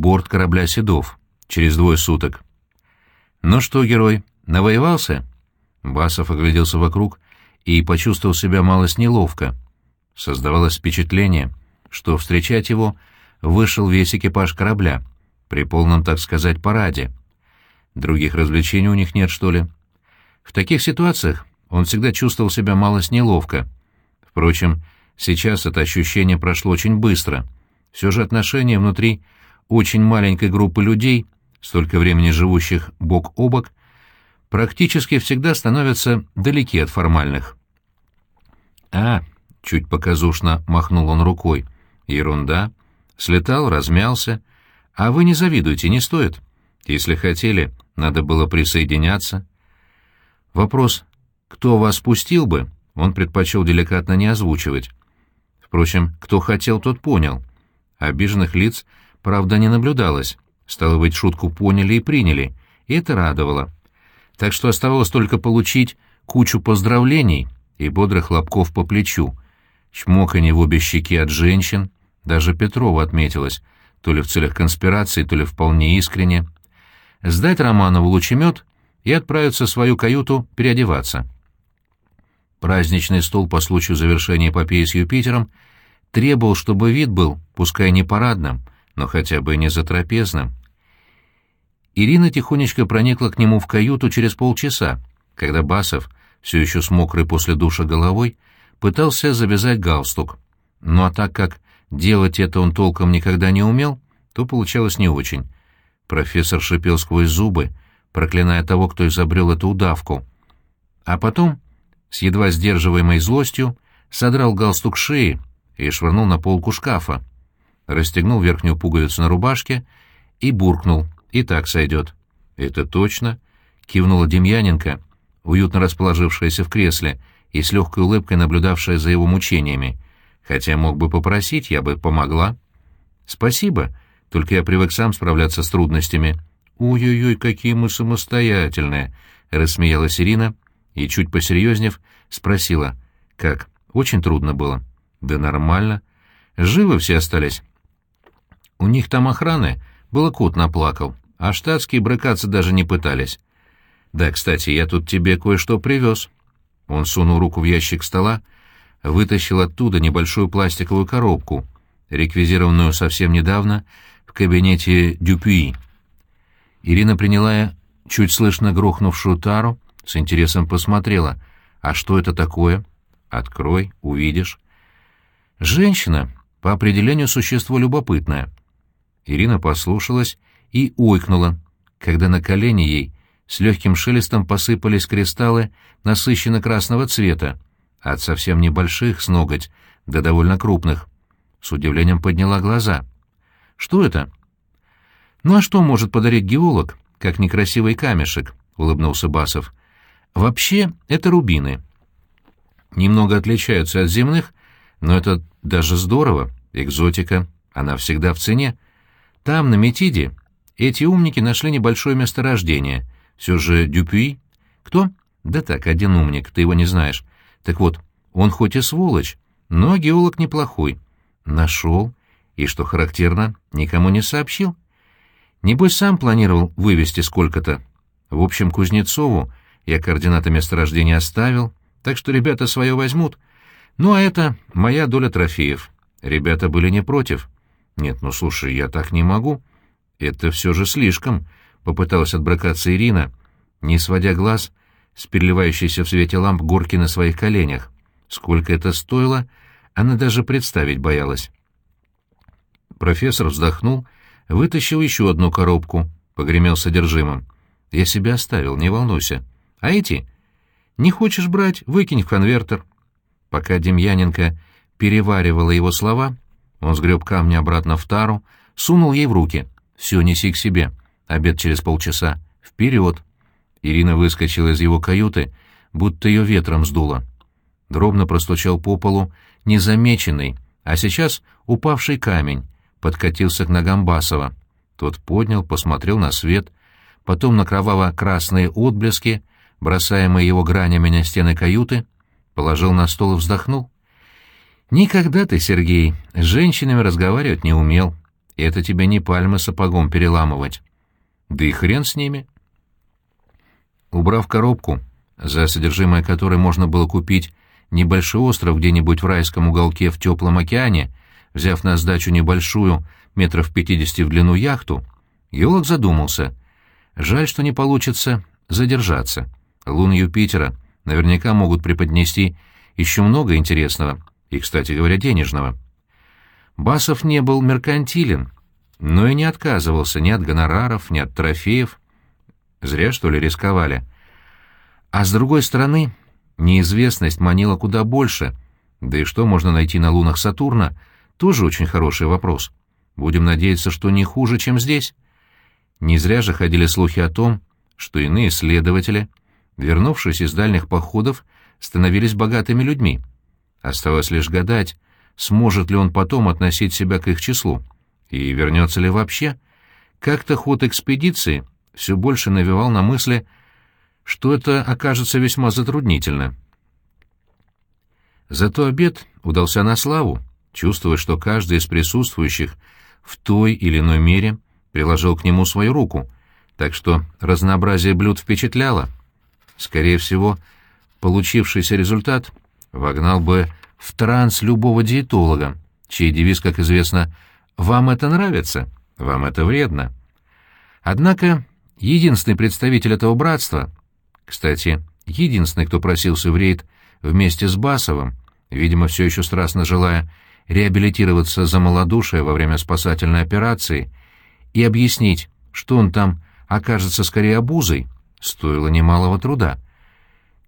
борт корабля «Седов» через двое суток. «Ну что, герой, навоевался?» Басов огляделся вокруг и почувствовал себя малость неловко. Создавалось впечатление, что встречать его вышел весь экипаж корабля, при полном, так сказать, параде. Других развлечений у них нет, что ли? В таких ситуациях он всегда чувствовал себя малость неловко. Впрочем, сейчас это ощущение прошло очень быстро. Все же отношения внутри очень маленькой группы людей, столько времени живущих бок о бок, практически всегда становятся далеки от формальных. «А», — чуть показушно махнул он рукой, — «ерунда. Слетал, размялся. А вы не завидуйте, не стоит. Если хотели, надо было присоединяться». Вопрос «кто вас пустил бы?» он предпочел деликатно не озвучивать. Впрочем, кто хотел, тот понял. Обиженных лиц, правда, не наблюдалось. Стало быть, шутку поняли и приняли, и это радовало. Так что оставалось только получить кучу поздравлений и бодрых хлопков по плечу, чмоканье в обе щеки от женщин, даже Петрова отметилась, то ли в целях конспирации, то ли вполне искренне, сдать Романову лучемет и отправиться в свою каюту переодеваться. Праздничный стол по случаю завершения эпопеи с Юпитером требовал, чтобы вид был, пускай не парадным, но хотя бы не затрапезным. Ирина тихонечко проникла к нему в каюту через полчаса, когда Басов, все еще с мокрой после душа головой, пытался завязать галстук. Ну а так как делать это он толком никогда не умел, то получалось не очень. Профессор шипел сквозь зубы, проклиная того, кто изобрел эту удавку. А потом с едва сдерживаемой злостью содрал галстук шеи и швырнул на полку шкафа. Расстегнул верхнюю пуговицу на рубашке и буркнул. «И так сойдет». «Это точно?» — кивнула Демьяненко, уютно расположившаяся в кресле и с легкой улыбкой наблюдавшая за его мучениями. «Хотя мог бы попросить, я бы помогла». «Спасибо, только я привык сам справляться с трудностями». «Ой-ой-ой, какие мы самостоятельные!» — рассмеялась Ирина — и, чуть посерьезнев, спросила, «Как, очень трудно было?» «Да нормально. Живы все остались?» «У них там охраны, было кот наплакал, а штатские брыкаться даже не пытались». «Да, кстати, я тут тебе кое-что привез». Он сунул руку в ящик стола, вытащил оттуда небольшую пластиковую коробку, реквизированную совсем недавно в кабинете Дюпюи. Ирина приняла чуть слышно грохнувшую тару, с интересом посмотрела. «А что это такое?» «Открой, увидишь». «Женщина, по определению, существо любопытное». Ирина послушалась и ойкнула, когда на колени ей с легким шелестом посыпались кристаллы насыщенно-красного цвета, от совсем небольших с ноготь до довольно крупных. С удивлением подняла глаза. «Что это?» «Ну а что может подарить геолог, как некрасивый камешек?» — улыбнулся Басов. Вообще, это рубины. Немного отличаются от земных, но это даже здорово, экзотика, она всегда в цене. Там, на Метиде, эти умники нашли небольшое месторождение. Все же Дюпюи. Кто? Да так, один умник, ты его не знаешь. Так вот, он хоть и сволочь, но геолог неплохой. Нашел, и, что характерно, никому не сообщил. Небось, сам планировал вывести сколько-то. В общем, Кузнецову я координаты месторождения оставил, так что ребята свое возьмут. Ну, а это моя доля трофеев. Ребята были не против. Нет, ну слушай, я так не могу. Это все же слишком, — попыталась отбракаться Ирина, не сводя глаз с переливающейся в свете ламп горки на своих коленях. Сколько это стоило, она даже представить боялась. Профессор вздохнул, вытащил еще одну коробку, погремел содержимым. «Я себя оставил, не волнуйся. А эти? Не хочешь брать, выкинь в конвертер. Пока Демьяненко переваривала его слова, он сгреб камни обратно в тару, сунул ей в руки. «Все, неси к себе. Обед через полчаса. Вперед!» Ирина выскочила из его каюты, будто ее ветром сдуло. Дробно простучал по полу незамеченный, а сейчас упавший камень, подкатился к ногам Басова. Тот поднял, посмотрел на свет, потом на кроваво-красные отблески, бросаемые его гранями на стены каюты, положил на стол и вздохнул. «Никогда ты, Сергей, с женщинами разговаривать не умел. это тебе не пальмы сапогом переламывать. Да и хрен с ними. Убрав коробку, за содержимое которой можно было купить небольшой остров где-нибудь в райском уголке в теплом океане, взяв на сдачу небольшую, метров пятидесяти в длину яхту, геолог задумался. Жаль, что не получится задержаться. Лун Юпитера наверняка могут преподнести еще много интересного и, кстати говоря, денежного. Басов не был меркантилен, но и не отказывался ни от гонораров, ни от трофеев. Зря, что ли, рисковали. А с другой стороны, неизвестность манила куда больше. Да и что можно найти на лунах Сатурна, тоже очень хороший вопрос. Будем надеяться, что не хуже, чем здесь. Не зря же ходили слухи о том, что иные следователи, вернувшись из дальних походов, становились богатыми людьми. Оставалось лишь гадать, сможет ли он потом относить себя к их числу, и вернется ли вообще. Как-то ход экспедиции все больше навевал на мысли, что это окажется весьма затруднительно. Зато обед удался на славу, чувствуя, что каждый из присутствующих в той или иной мере приложил к нему свою руку, так что разнообразие блюд впечатляло. Скорее всего, получившийся результат вогнал бы в транс любого диетолога, чей девиз, как известно, «Вам это нравится, вам это вредно». Однако единственный представитель этого братства, кстати, единственный, кто просился в рейд вместе с Басовым, видимо, все еще страстно желая реабилитироваться за малодушие во время спасательной операции и объяснить, что он там окажется скорее обузой, стоило немалого труда.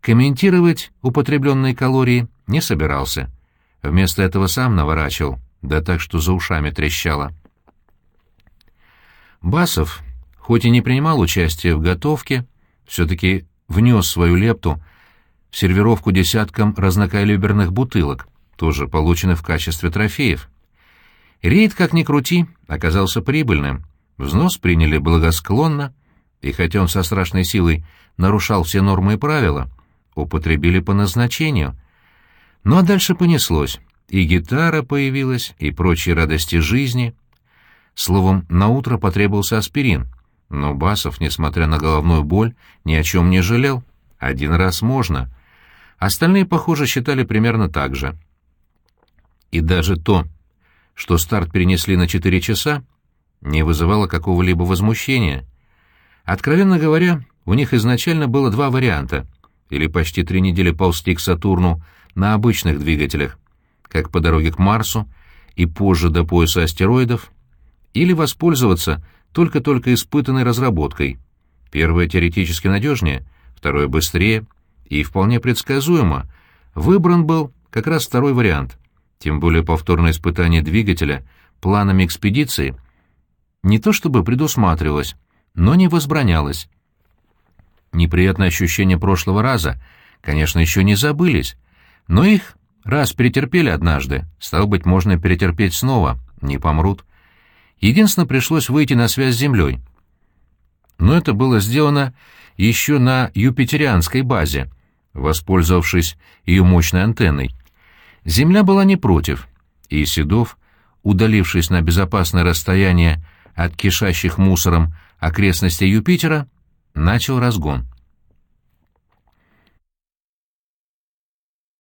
Комментировать употребленные калории не собирался. Вместо этого сам наворачивал, да так, что за ушами трещало. Басов, хоть и не принимал участия в готовке, все-таки внес свою лепту в сервировку десяткам разнокалиберных бутылок, тоже полученных в качестве трофеев. Рейд, как ни крути, оказался прибыльным. Взнос приняли благосклонно, и хотя он со страшной силой нарушал все нормы и правила, употребили по назначению. Ну а дальше понеслось. И гитара появилась, и прочие радости жизни. Словом, на утро потребовался аспирин, но Басов, несмотря на головную боль, ни о чем не жалел. Один раз можно. Остальные, похоже, считали примерно так же. И даже то, что старт перенесли на четыре часа, не вызывало какого-либо возмущения. Откровенно говоря, у них изначально было два варианта — или почти три недели ползти к Сатурну на обычных двигателях, как по дороге к Марсу и позже до пояса астероидов, или воспользоваться только-только испытанной разработкой. Первое теоретически надежнее, второе быстрее и вполне предсказуемо. Выбран был как раз второй вариант. Тем более повторное испытание двигателя планами экспедиции не то чтобы предусматривалось, но не возбранялось. Неприятные ощущения прошлого раза, конечно, еще не забылись, но их раз перетерпели однажды, стало быть, можно перетерпеть снова, не помрут. Единственное, пришлось выйти на связь с Землей. Но это было сделано еще на юпитерианской базе, воспользовавшись ее мощной антенной. Земля была не против, и Седов, удалившись на безопасное расстояние от кишащих мусором окрестностей Юпитера, начал разгон —